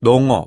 농업